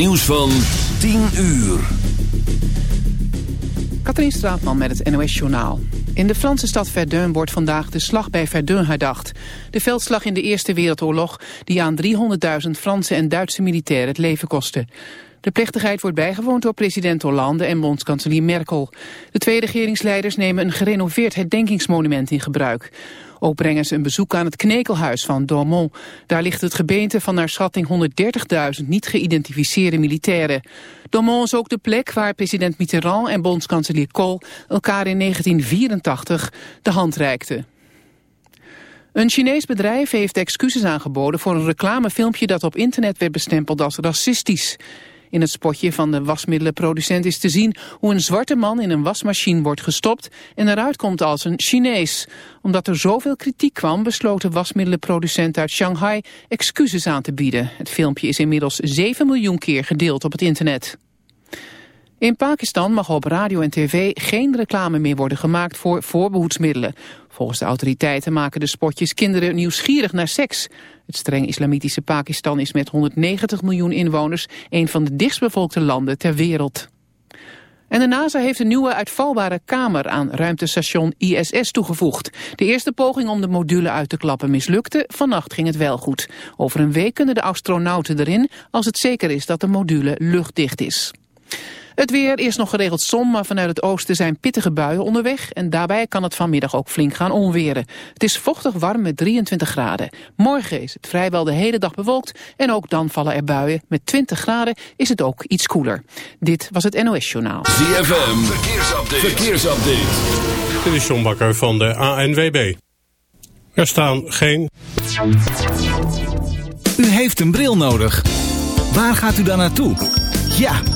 Nieuws van 10 uur. Katrien Straatman met het NOS-journaal. In de Franse stad Verdun wordt vandaag de slag bij Verdun herdacht. De veldslag in de Eerste Wereldoorlog die aan 300.000 Franse en Duitse militairen het leven kostte. De plechtigheid wordt bijgewoond door president Hollande en bondskanselier Merkel. De twee regeringsleiders nemen een gerenoveerd herdenkingsmonument in gebruik. Ook brengen ze een bezoek aan het Knekelhuis van Dormont. Daar ligt het gebeente van naar schatting 130.000 niet geïdentificeerde militairen. Dormont is ook de plek waar president Mitterrand en bondskanselier Kohl elkaar in 1984 de hand reikten. Een Chinees bedrijf heeft excuses aangeboden voor een reclamefilmpje dat op internet werd bestempeld als racistisch. In het spotje van de wasmiddelenproducent is te zien hoe een zwarte man in een wasmachine wordt gestopt en eruit komt als een Chinees. Omdat er zoveel kritiek kwam besloot de wasmiddelenproducent uit Shanghai excuses aan te bieden. Het filmpje is inmiddels 7 miljoen keer gedeeld op het internet. In Pakistan mag op radio en tv geen reclame meer worden gemaakt voor voorbehoedsmiddelen. Volgens de autoriteiten maken de spotjes kinderen nieuwsgierig naar seks. Het streng islamitische Pakistan is met 190 miljoen inwoners een van de dichtstbevolkte landen ter wereld. En de NASA heeft een nieuwe uitvalbare kamer aan ruimtestation ISS toegevoegd. De eerste poging om de module uit te klappen mislukte. Vannacht ging het wel goed. Over een week kunnen de astronauten erin als het zeker is dat de module luchtdicht is. Het weer is nog geregeld zon, maar vanuit het oosten zijn pittige buien onderweg. En daarbij kan het vanmiddag ook flink gaan onweren. Het is vochtig warm met 23 graden. Morgen is het vrijwel de hele dag bewolkt. En ook dan vallen er buien. Met 20 graden is het ook iets koeler. Dit was het NOS Journaal. ZFM, verkeersupdate. verkeersupdate. Dit is John Bakker van de ANWB. Er staan geen... U heeft een bril nodig. Waar gaat u dan naartoe? Ja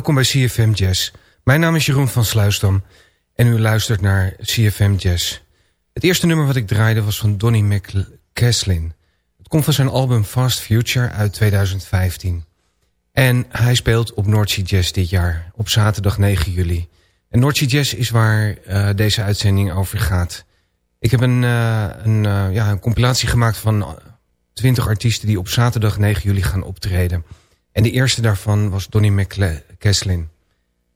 Welkom bij CFM Jazz. Mijn naam is Jeroen van Sluisdam en u luistert naar CFM Jazz. Het eerste nummer wat ik draaide was van Donny McCaslin. Het komt van zijn album Fast Future uit 2015. En hij speelt op Noordzee Jazz dit jaar, op zaterdag 9 juli. En Noordzee Jazz is waar uh, deze uitzending over gaat. Ik heb een, uh, een, uh, ja, een compilatie gemaakt van 20 artiesten... die op zaterdag 9 juli gaan optreden. En de eerste daarvan was Donny McCaslin.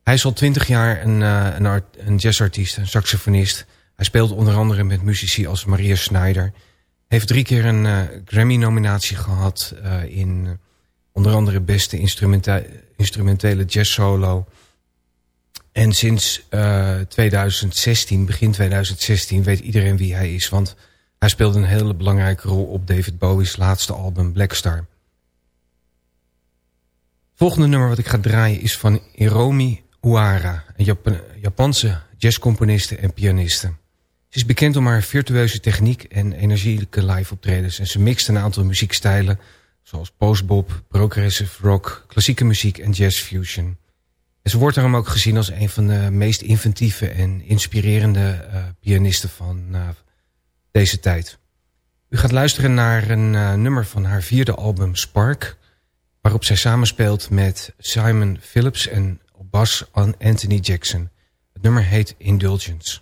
Hij is al 20 jaar een, een, art, een jazzartiest, een saxofonist. Hij speelt onder andere met muzici als Maria Snyder. Heeft drie keer een Grammy-nominatie gehad in onder andere beste instrumentele jazz solo. En sinds uh, eh, 2016, begin 2016, weet iedereen wie hij is. Want hij speelde een hele belangrijke rol op David Bowie's laatste album Black Star. Volgende nummer wat ik ga draaien is van Hiromi Uara, een Jap Japanse jazzcomponiste en pianiste. Ze is bekend om haar virtueuze techniek en energieke live optredens. En ze mixt een aantal muziekstijlen zoals postbop, progressive rock, klassieke muziek en jazz fusion. En ze wordt daarom ook gezien als een van de meest inventieve en inspirerende uh, pianisten van uh, deze tijd. U gaat luisteren naar een uh, nummer van haar vierde album Spark, waarop zij samenspeelt met Simon Phillips en op bas Anthony Jackson. Het nummer heet Indulgence.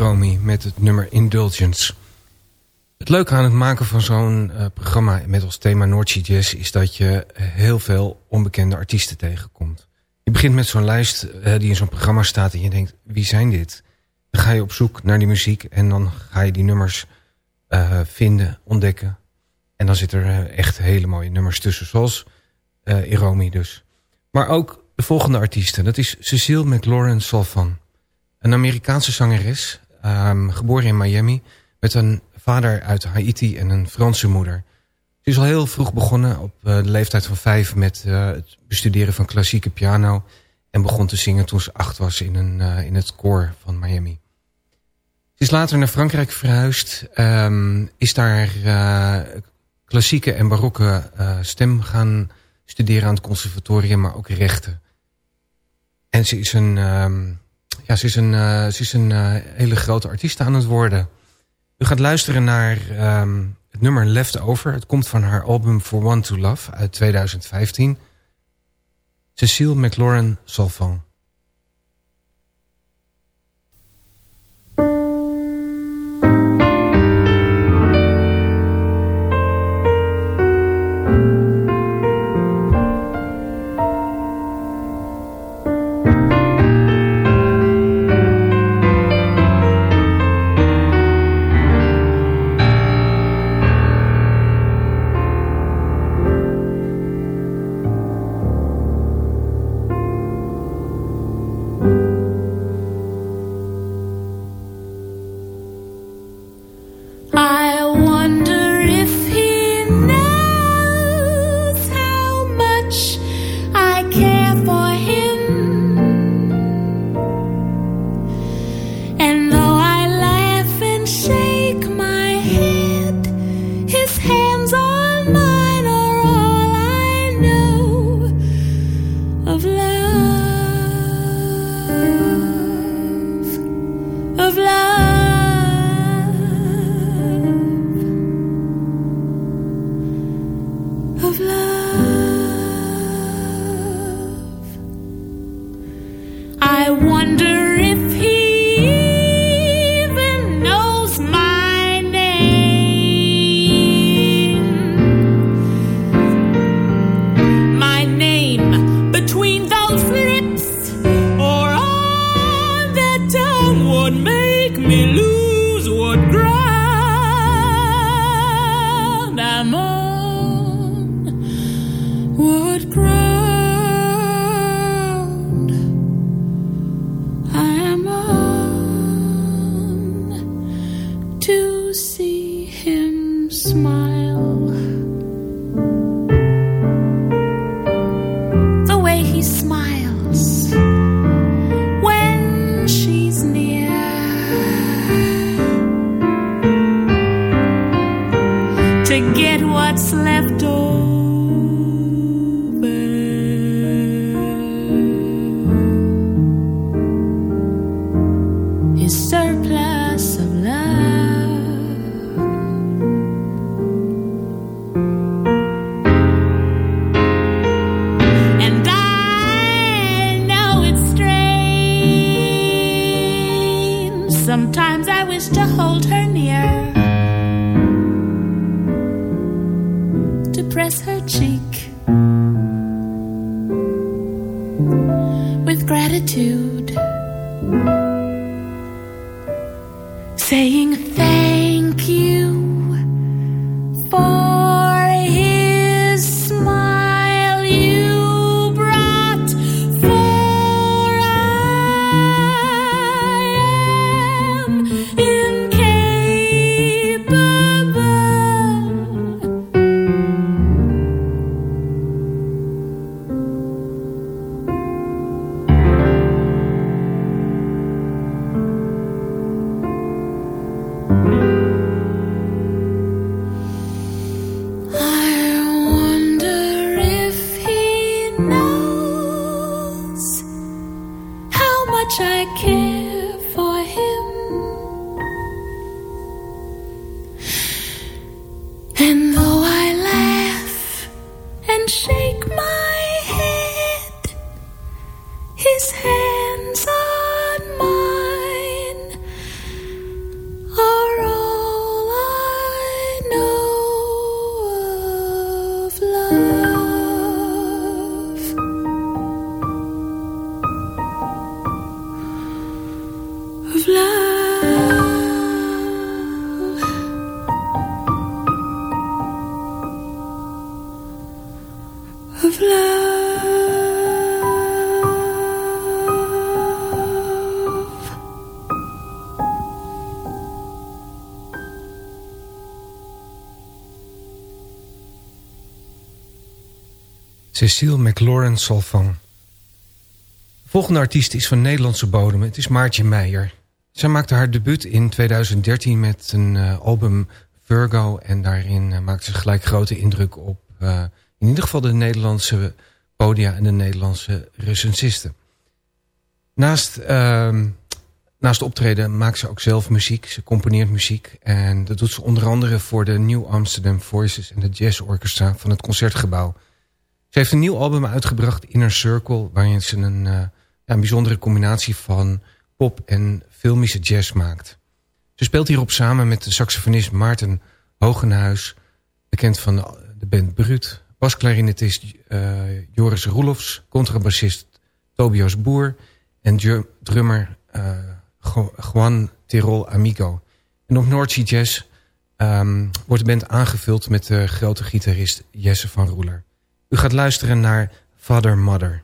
Iromi met het nummer Indulgence. Het leuke aan het maken van zo'n uh, programma met als thema Noordzee Jazz... is dat je heel veel onbekende artiesten tegenkomt. Je begint met zo'n lijst uh, die in zo'n programma staat en je denkt, wie zijn dit? Dan ga je op zoek naar die muziek en dan ga je die nummers uh, vinden, ontdekken. En dan zitten er echt hele mooie nummers tussen, zoals Iromi dus. Maar ook de volgende artiesten, dat is Cecile McLaurin Salvan. Een Amerikaanse zangeres, um, geboren in Miami... met een vader uit Haiti en een Franse moeder. Ze is al heel vroeg begonnen, op uh, de leeftijd van vijf... met uh, het bestuderen van klassieke piano... en begon te zingen toen ze acht was in, een, uh, in het koor van Miami. Ze is later naar Frankrijk verhuisd... Um, is daar klassieke en barokke stem gaan studeren aan het conservatorium... maar ook rechten. En ze is een... Um, ja, ze is een, uh, ze is een uh, hele grote artiest aan het worden. U gaat luisteren naar um, het nummer Leftover. Het komt van haar album For One to Love uit 2015. Cecile McLaurin Salvan. Cecile McLaurin Salvang. De volgende artiest is van Nederlandse bodem. Het is Maartje Meijer. Zij maakte haar debuut in 2013 met een uh, album Virgo. En daarin uh, maakte ze gelijk grote indruk op uh, in ieder geval de Nederlandse podia en de Nederlandse recensisten. Naast, uh, naast optreden maakt ze ook zelf muziek. Ze componeert muziek. En dat doet ze onder andere voor de New Amsterdam Voices en de Jazz Orchestra van het Concertgebouw. Ze heeft een nieuw album uitgebracht, Inner Circle... waarin ze een, ja, een bijzondere combinatie van pop en filmische jazz maakt. Ze speelt hierop samen met de saxofonist Maarten Hogenhuis... bekend van de band Brut... basklarinetist uh, Joris Roelofs... contrabassist Tobias Boer... en drummer uh, Juan Tirol Amigo. En op Noordzee Jazz um, wordt de band aangevuld... met de grote gitarist Jesse van Roeler. U gaat luisteren naar Father Mother.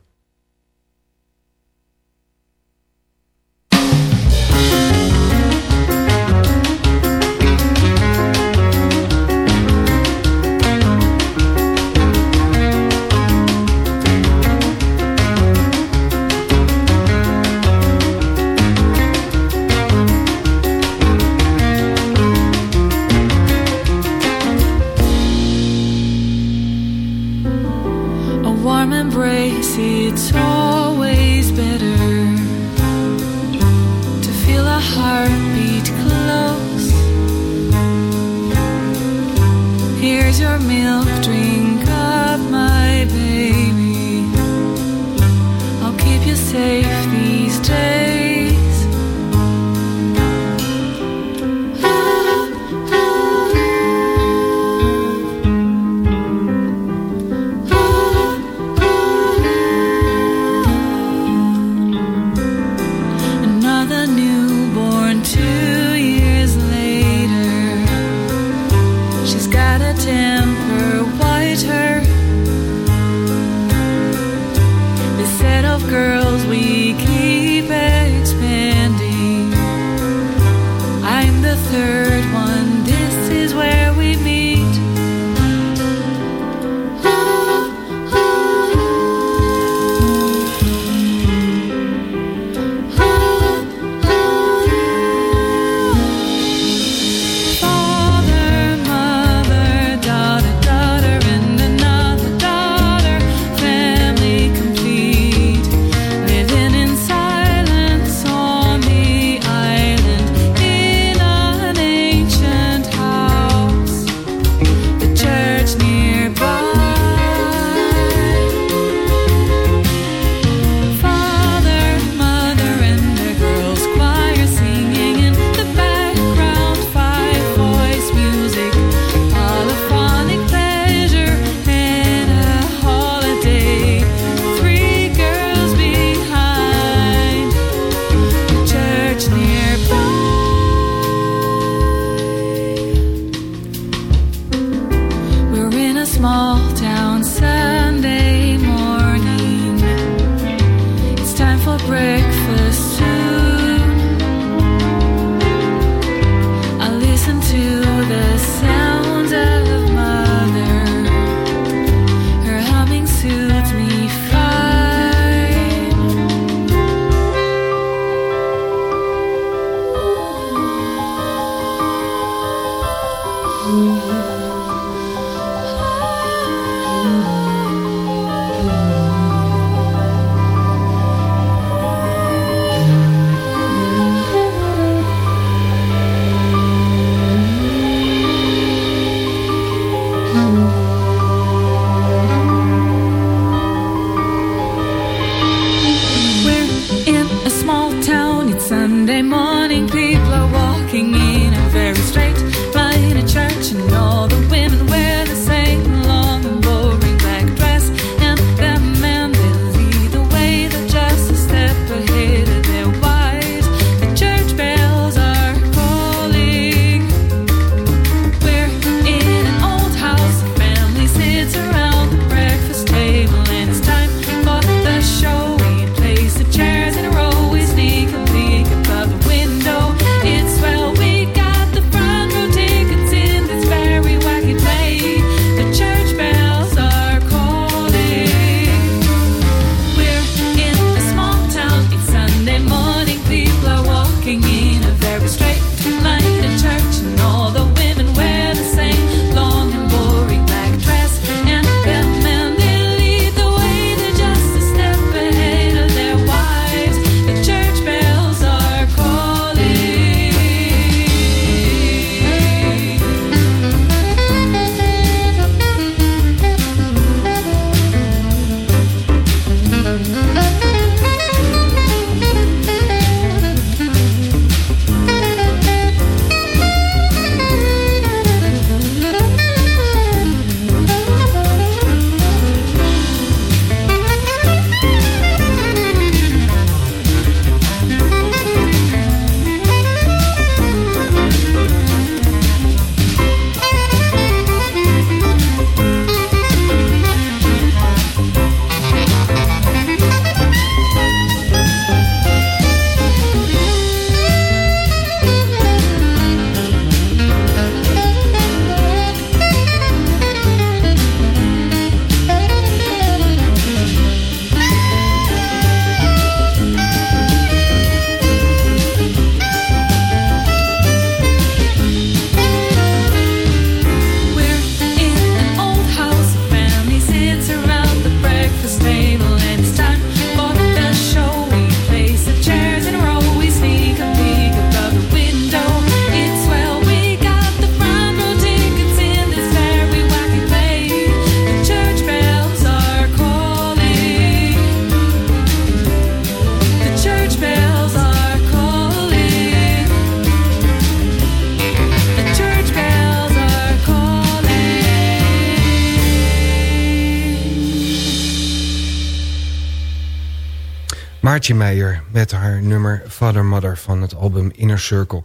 Meijer met haar nummer Father Mother van het album Inner Circle.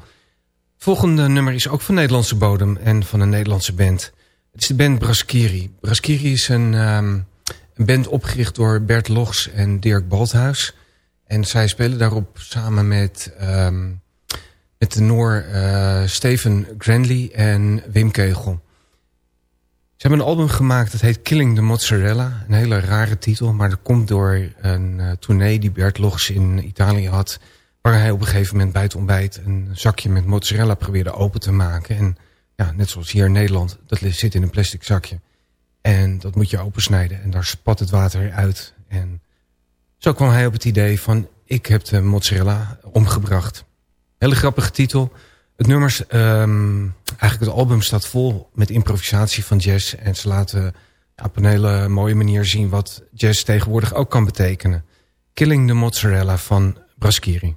Volgende nummer is ook van Nederlandse bodem en van een Nederlandse band. Het is de band Braskiri. Braskiri is een, um, een band opgericht door Bert Logs en Dirk Balthuis. En zij spelen daarop samen met, um, met de Noor uh, Steven Granley en Wim Kegel. Ze hebben een album gemaakt dat heet Killing the Mozzarella. Een hele rare titel, maar dat komt door een uh, tournee die Bert Logs in Italië had... waar hij op een gegeven moment bij het ontbijt een zakje met mozzarella probeerde open te maken. En ja, net zoals hier in Nederland, dat zit in een plastic zakje. En dat moet je opensnijden en daar spat het water uit. En zo kwam hij op het idee van, ik heb de mozzarella omgebracht. Hele grappige titel... Het nummers, um, eigenlijk het album staat vol met improvisatie van jazz. En ze laten op een hele mooie manier zien wat jazz tegenwoordig ook kan betekenen. Killing the Mozzarella van Braskiri.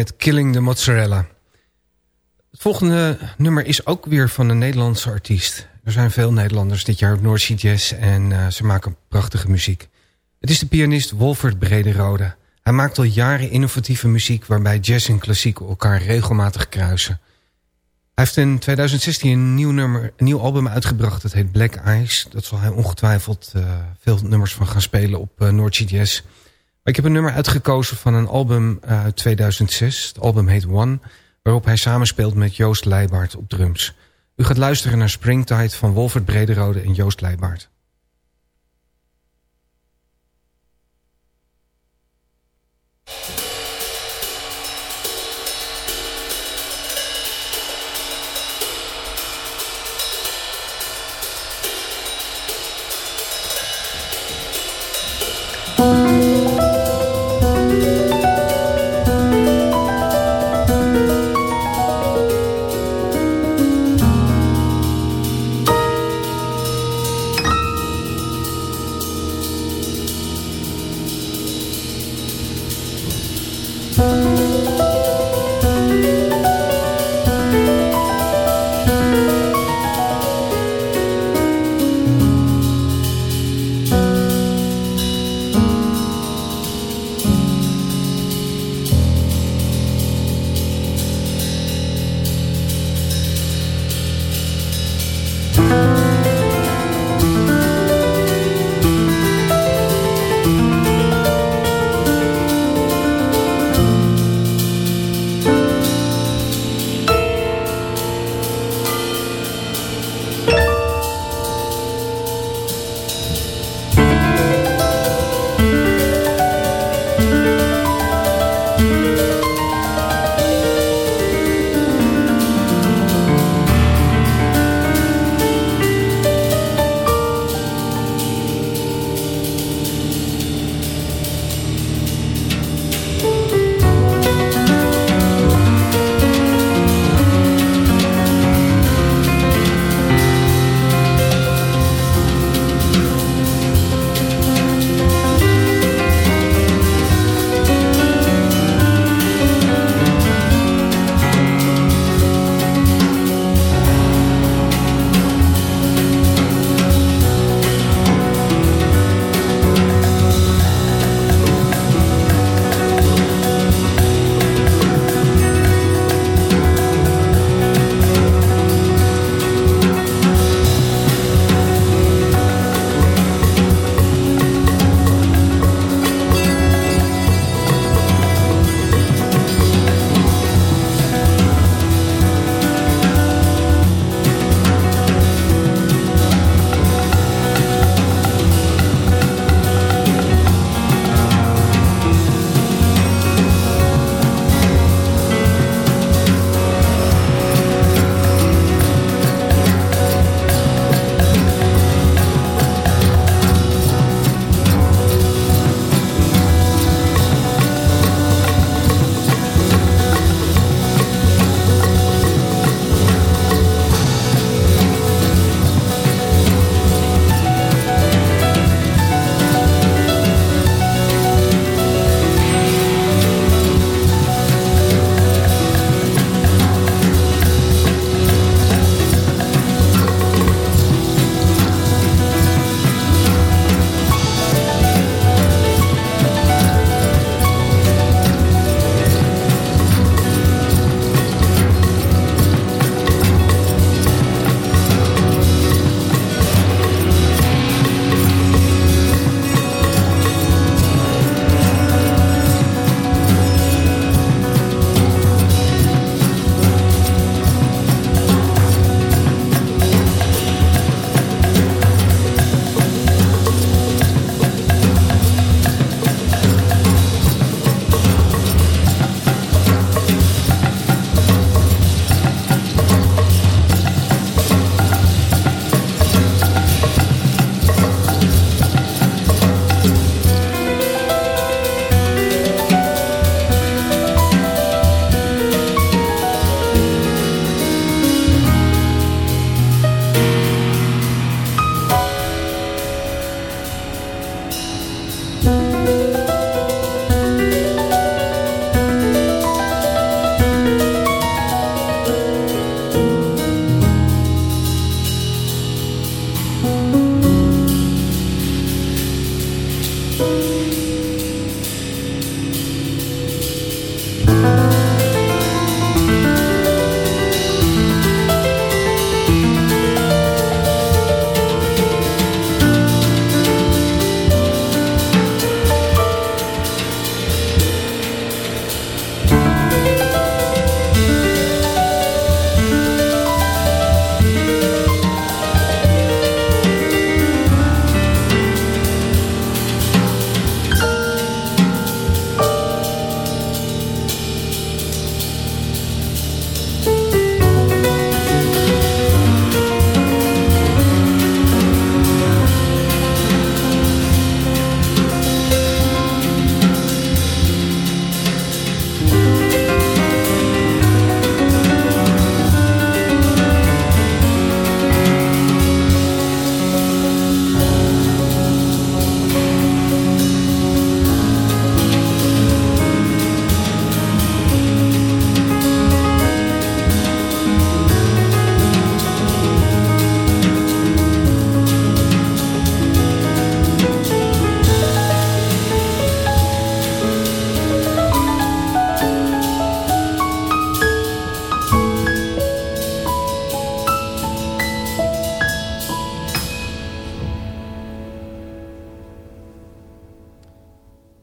Met Killing the Mozzarella. Het volgende nummer is ook weer van een Nederlandse artiest. Er zijn veel Nederlanders dit jaar op Sea Jazz en uh, ze maken prachtige muziek. Het is de pianist Wolfert Brederode. Hij maakt al jaren innovatieve muziek waarbij jazz en klassiek elkaar regelmatig kruisen. Hij heeft in 2016 een nieuw, nummer, een nieuw album uitgebracht. Dat heet Black Eyes. Dat zal hij ongetwijfeld uh, veel nummers van gaan spelen op uh, Sea Jazz. Ik heb een nummer uitgekozen van een album eh, uit 2006. Het album heet One, waarop hij samenspeelt met Joost Leibaard op drums. U gaat luisteren naar Springtide van Wolfert Brederode en Joost Leibaard.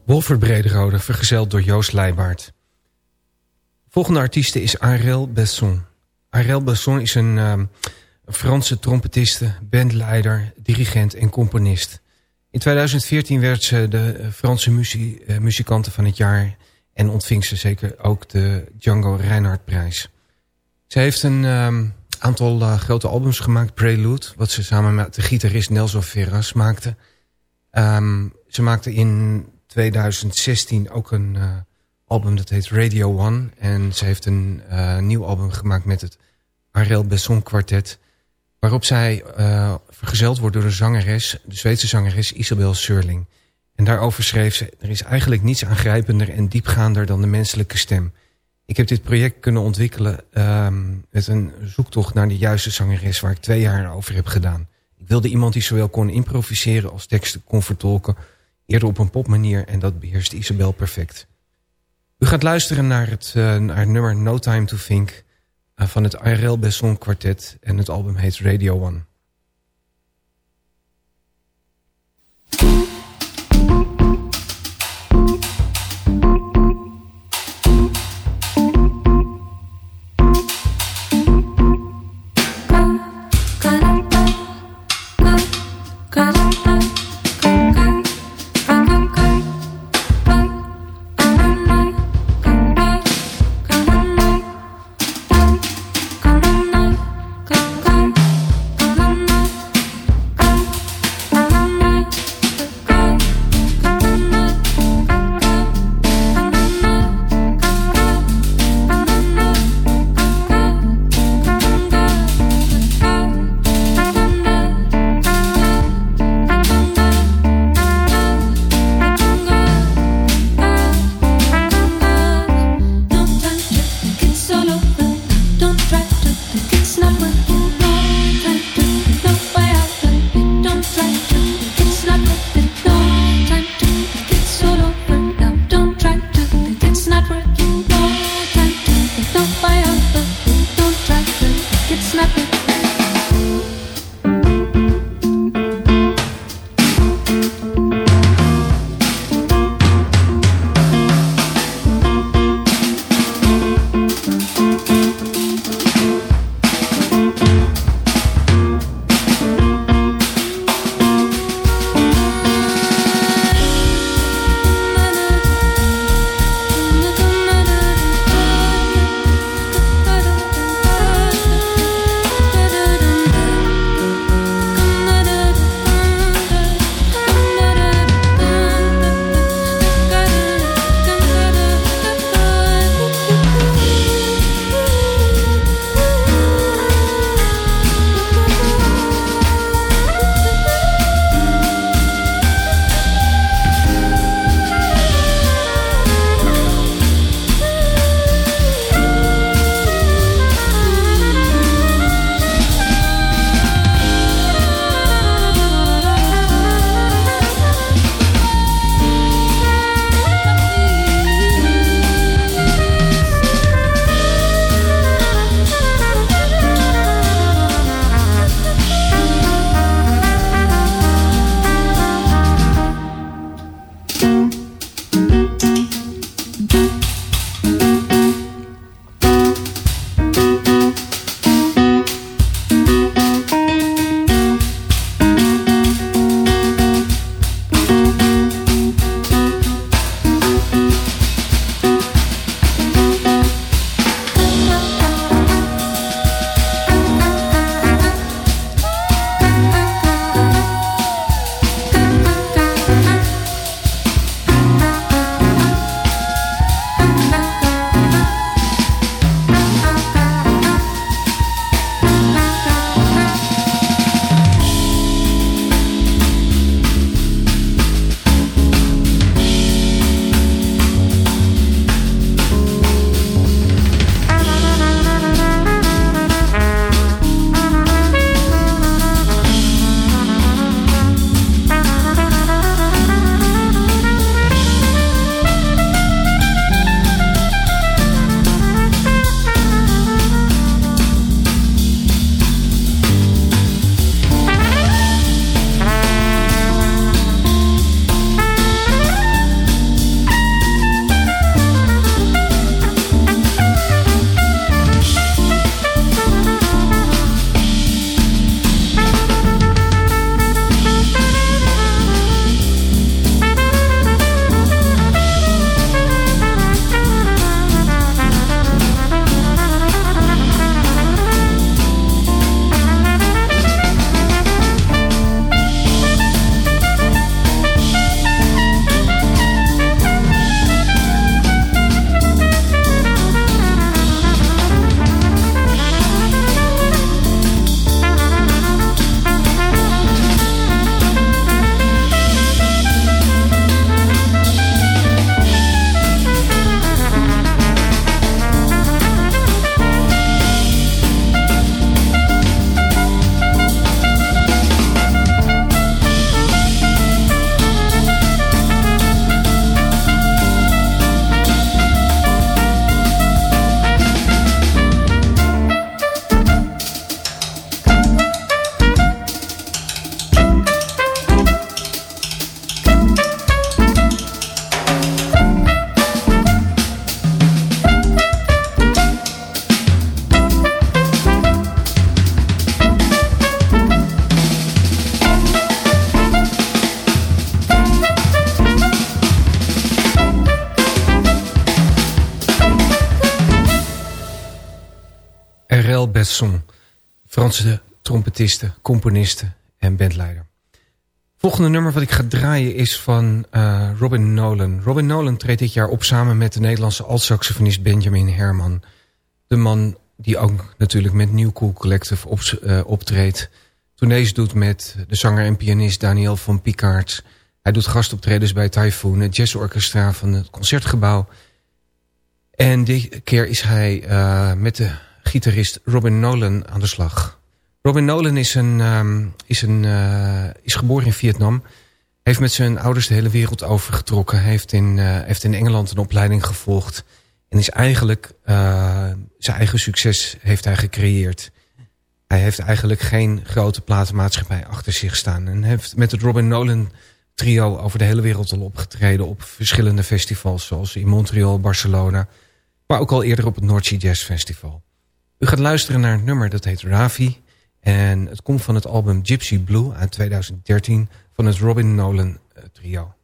Zandvoort Brederode, vergezeld door Joost Leijbaard. Volgende artieste is Ariel Besson. Ariel Besson is een uh, Franse trompetiste, bandleider, dirigent en componist. In 2014 werd ze de Franse muzie, uh, muzikante van het jaar... en ontving ze zeker ook de Django Reinhardt prijs. Ze heeft een um, aantal uh, grote albums gemaakt. Prelude, wat ze samen met de gitarist Nelson Ferras maakte. Um, ze maakte in 2016 ook een uh, album dat heet Radio One. En ze heeft een uh, nieuw album gemaakt met het Ariel Besson Quartet. Waarop zij uh, vergezeld wordt door de zangeres, de Zweedse zangeres Isabel Surling. En daarover schreef ze, er is eigenlijk niets aangrijpender en diepgaander dan de menselijke stem. Ik heb dit project kunnen ontwikkelen um, met een zoektocht naar de juiste zangeres waar ik twee jaar over heb gedaan. Ik wilde iemand die zowel kon improviseren als teksten kon vertolken eerder op een popmanier en dat beheerst Isabel perfect. U gaat luisteren naar het, uh, naar het nummer No Time to Think uh, van het Ariel Besson Quartet en het album heet Radio One. Componiste en bandleider. Volgende nummer wat ik ga draaien is van uh, Robin Nolan. Robin Nolan treedt dit jaar op samen met de Nederlandse alt-saxofonist Benjamin Herman. De man die ook natuurlijk met New Cool Collective op, uh, optreedt. Tournees doet met de zanger en pianist Daniel van Picard. Hij doet gastoptredens bij Typhoon, het jazzorchestra van het Concertgebouw. En dit keer is hij uh, met de gitarist Robin Nolan aan de slag. Robin Nolan is, een, um, is, een, uh, is geboren in Vietnam. Heeft met zijn ouders de hele wereld overgetrokken. Heeft in, uh, heeft in Engeland een opleiding gevolgd. En is eigenlijk uh, zijn eigen succes heeft hij gecreëerd. Hij heeft eigenlijk geen grote platenmaatschappij achter zich staan. En heeft met het Robin Nolan trio over de hele wereld al opgetreden op verschillende festivals. Zoals in Montreal, Barcelona. Maar ook al eerder op het North Jazz Festival. U gaat luisteren naar een nummer dat heet Ravi. En het komt van het album Gypsy Blue uit 2013 van het Robin Nolan trio.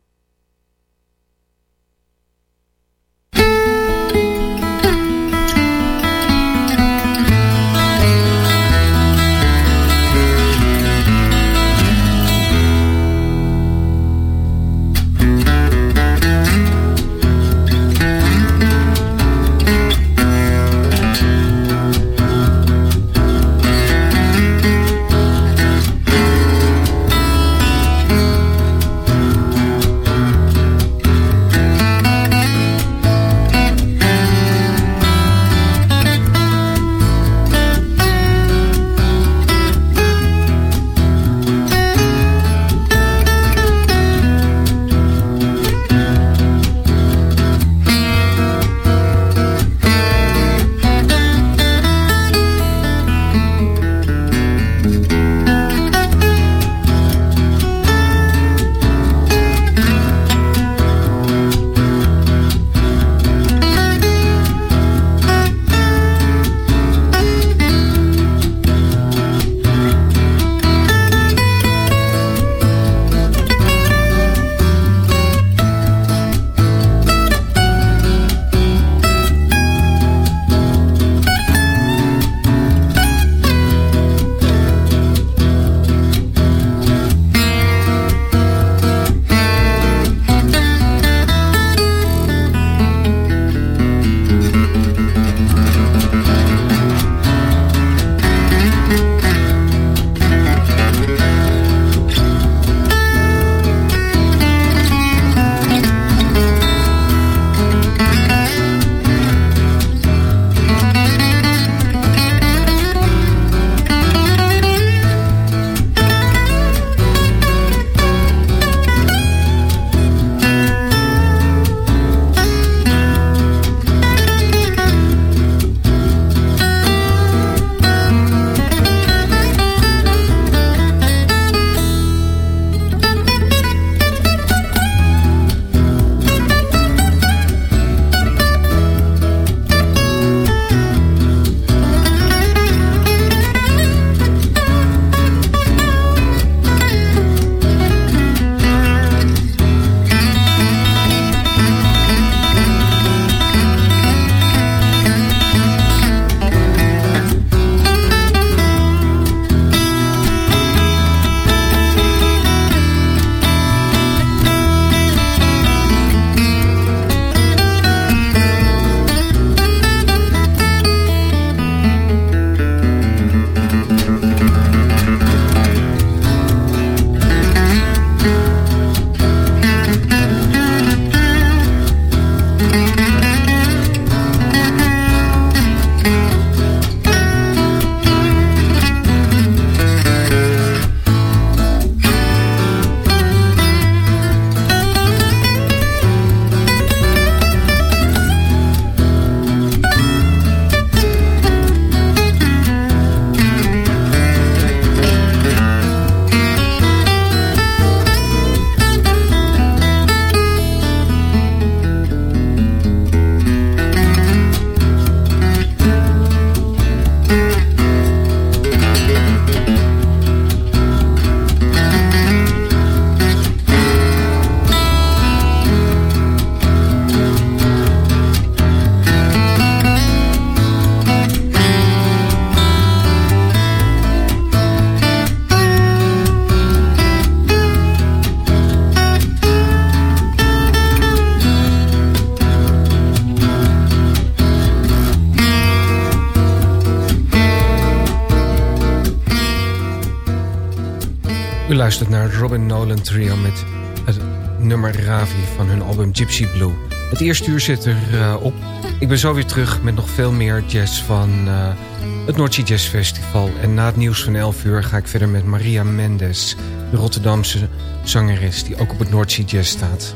Luistert naar Robin Nolan trio met het nummer Ravi van hun album Gypsy Blue. Het eerste uur zit er uh, op. Ik ben zo weer terug met nog veel meer jazz van uh, het Noordzee Jazz Festival. En na het nieuws van 11 uur ga ik verder met Maria Mendes, de Rotterdamse zangeres die ook op het Noordzee Jazz staat.